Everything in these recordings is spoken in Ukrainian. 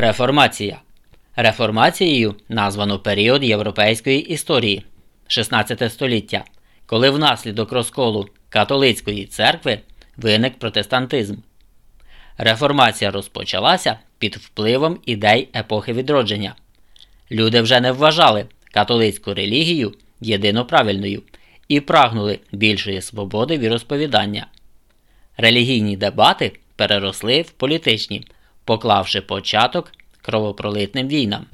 Реформація. Реформацією названо період європейської історії 16 століття, коли внаслідок розколу католицької церкви виник протестантизм. Реформація розпочалася під впливом ідей епохи відродження. Люди вже не вважали католицьку релігію єдиноправильною і прагнули більшої свободи віросповідання. Релігійні дебати переросли в політичні, поклавши початок кровопролитним війнам.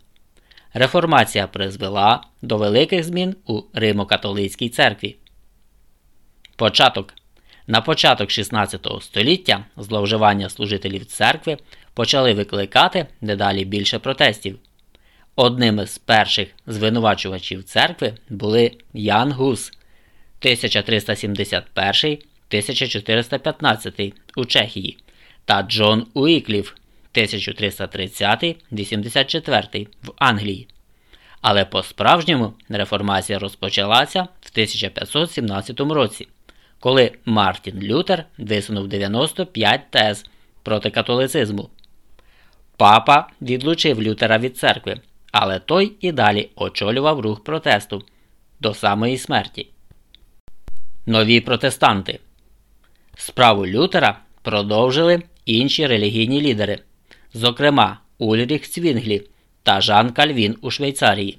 Реформація призвела до великих змін у Римо-католицькій церкві. Початок на початок 16 століття зловживання служителів церкви почали викликати дедалі більше протестів. Одним з перших звинувачувачів церкви були Ян Гус 1371 1415 у Чехії та Джон Уіклів 1330-84 в Англії. Але по-справжньому реформація розпочалася в 1517 році, коли Мартін Лютер висунув 95 тез проти католицизму. Папа відлучив Лютера від церкви, але той і далі очолював рух протесту до самої смерті. Нові протестанти Справу Лютера продовжили інші релігійні лідери, зокрема Ульріх Цвінглі та Жан Кальвін у Швейцарії.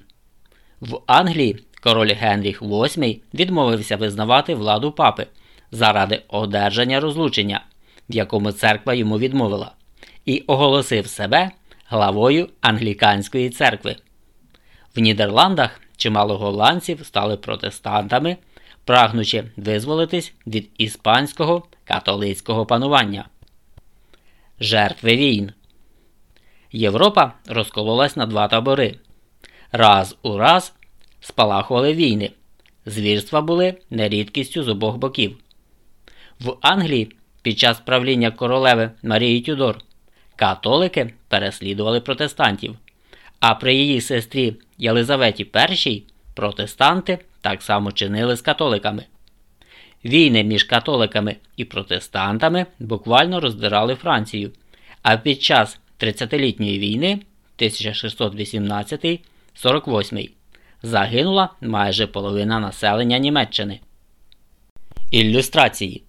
В Англії король Генріх VIII відмовився визнавати владу папи заради одержання розлучення, в якому церква йому відмовила, і оголосив себе главою англіканської церкви. В Нідерландах чимало голландців стали протестантами прагнучи визволитись від іспанського католицького панування. Жертви війн. Європа розкололась на два табори. Раз у раз спалахували війни. Звірства були нерідкістю з обох боків. В Англії під час правління королеви Марії Тюдор католики переслідували протестантів, а при її сестрі Єлизаветі І протестанти так само чинили з католиками. Війни між католиками і протестантами буквально роздирали Францію, а під час 30-літньої війни 1618-48 загинула майже половина населення Німеччини. Ілюстрації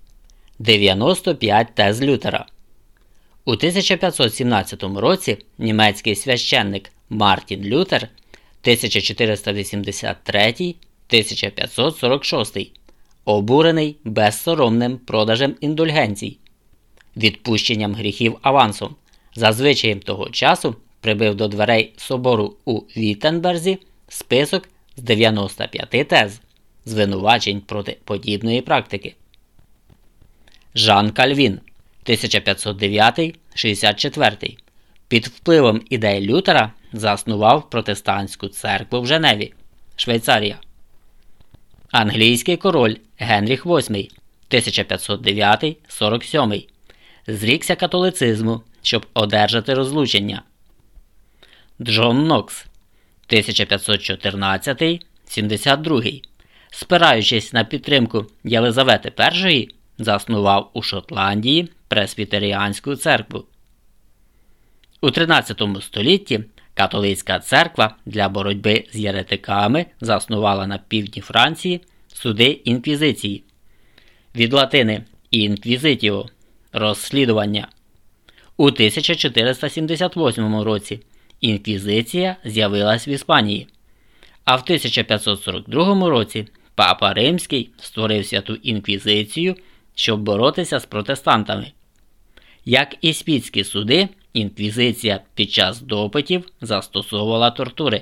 95 тез Лютера. У 1517 році німецький священник Мартін Лютер 1483 1546, обурений безсоромним продажем індульгенцій, відпущенням гріхів авансом, за звичаєм того часу прибив до дверей собору у Віттенберзі список з 95 тез, звинувачень проти подібної практики. Жан Кальвін 1509-64 під впливом ідей Лютера заснував протестантську церкву в Женеві, Швейцарія. Англійський король Генріх VIII 1509-47 зрікся католицизму, щоб одержати розлучення. Джон Нокс 1514-72, спираючись на підтримку Єлизавети І, заснував у Шотландії Пресвітеріанську церкву. У 13 столітті Католицька церква для боротьби з єретиками заснувала на півдні Франції суди інквізиції від латини інквізитіо розслідування. У 1478 році інквізиція з'явилась в Іспанії, а в 1542 році Папа Римський створив святу інквізицію, щоб боротися з протестантами. Як і світські суди, інквізиція під час допитів застосовувала тортури.